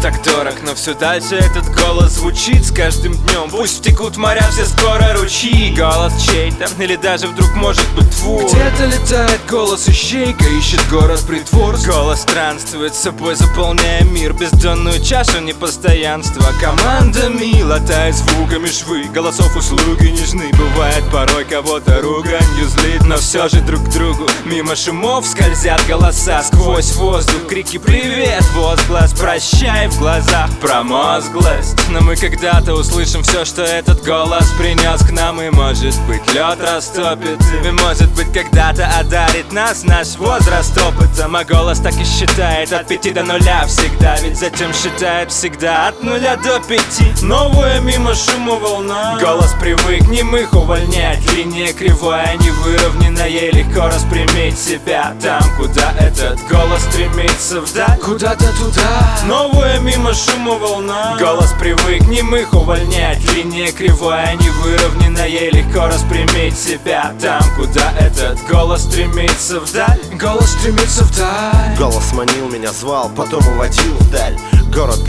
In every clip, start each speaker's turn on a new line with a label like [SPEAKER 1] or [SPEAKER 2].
[SPEAKER 1] так дорог Но все дальше этот голос звучит с каждым днем Пусть втекут моря все скоро ручьи Голос чей-то или даже вдруг может быть твой.
[SPEAKER 2] Где-то летает голос ищейка, ищет город притворств.
[SPEAKER 1] Голос странствует собой, заполняя мир. Бездонную чашу непостоянства. Командами латает звуками швы. Голосов услуги нежны. Бывает порой кого-то руганью злит Но все же друг к другу мимо шумов скользят голоса. Сквозь воздух крики «Привет!» Возглас «Прощай!» В глазах промозглость. Но мы когда-то услышим все, что этот голос принес к нам. И может быть лед растопит. И может быть когда-то одарит нас наш возраст опытом. А голос так и считает от пяти до нуля всегда. Ведь затем считает? Всегда от нуля до пяти. Новая мимо шума волна. Голос привык немых увольнять. Линия кривая, не выровненная. Легко распрямить себя там, куда этот голос стремится вдаль.
[SPEAKER 2] Куда-то туда
[SPEAKER 1] Новая мимо шума волна. Голос привык немых увольнять. Линия кривая, не выровненная Легко распрямить себя там, куда этот голос стремится вдаль.
[SPEAKER 2] Голос стремится вдаль.
[SPEAKER 3] Голос манил меня, звал, потом уводил вдаль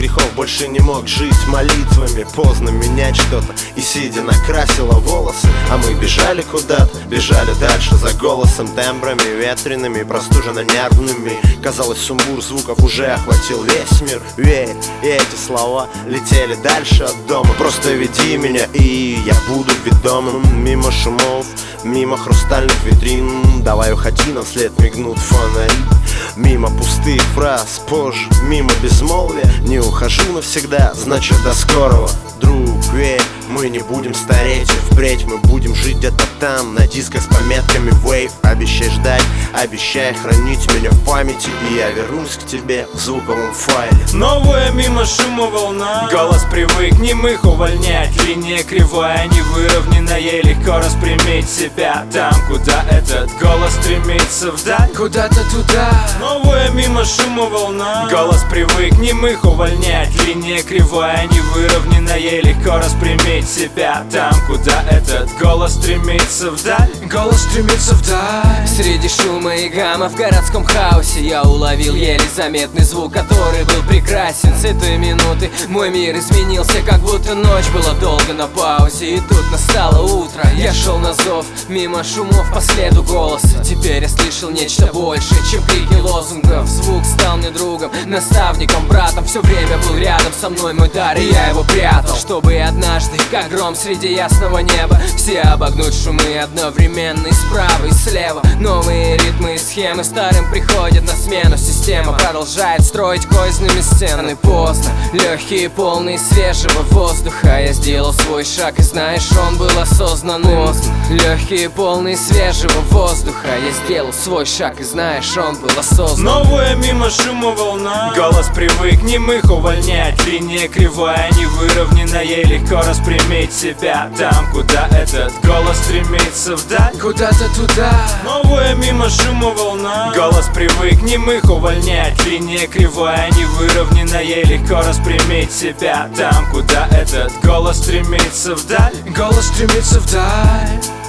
[SPEAKER 3] грехов больше не мог жить. Молитвами Поздно менять что-то. И сидя накрасила волосы А мы бежали куда-то, бежали дальше за голосом Тембрами ветреными, простуженно нервными. Казалось, сумбур звуков уже охватил весь мир. Верь, и эти слова летели дальше от дома. Просто веди меня, и я буду ведомым. Мимо шумов, мимо хрустальных витрин. Давай уходи, нам след мигнут фонари Мимо пустых фраз, позже мимо безмолвия. Не ухожу навсегда, значит до скорого. Друг, верь, мы не будем стареть впредь. Мы будем жить где-то там, на дисках с пометками Wave Обещай ждать, обещай хранить меня в памяти И я вернусь к тебе в звуковом файле.
[SPEAKER 1] Новая мимо шума волна. Голос привык немых увольнять. Линия кривая, не выровненная Легко распрямить себя там, куда этот голос стремится вдаль.
[SPEAKER 2] Куда-то туда.
[SPEAKER 1] Новая мимо шума волна. Голос привык немых увольнять. Линия кривая, не выровненная Легко распрямить себя там, куда этот голос стремится вдаль.
[SPEAKER 2] Голос стремится вдаль.
[SPEAKER 4] Среди шума и гамма в городском хаосе Я уловил еле заметный звук, который был прекрасен. С этой минуты мой мир изменился, как будто ночь была долго на паузе. И тут настало утро, я шел на зов Мимо шумов по следу голоса. Теперь я слышал нечто большее, чем крики лозунгов. Звук стал мне другом, наставником, братом. Все время был рядом со мной мой дар, и я его прятал. Чтобы однажды, как гром среди ясного неба Все обогнуть шумы одновременно и справа, и слева. Новые ритмы и схемы старым приходят на смену. Система продолжает строить козными стены Поздно, легкие, полные свежего воздуха. Я сделал свой шаг, и знаешь, он был осознанным. Поздно, легкие, полные свежего воздуха. Я сделал свой шаг, и знаешь, он был осознанным.
[SPEAKER 1] Новая мимо шума волна? Голос привык немых увольнять. Линия кривая, не выровненная Легко распрямить себя там, куда этот голос стремится. Вдаль.
[SPEAKER 2] Куда-то туда.
[SPEAKER 1] Новая мимо шума волна. Голос привык немых увольнять. Линия кривая, не выровненная Легко распрямить себя там, куда этот голос стремится. Вдаль.
[SPEAKER 2] Голос стремится вдаль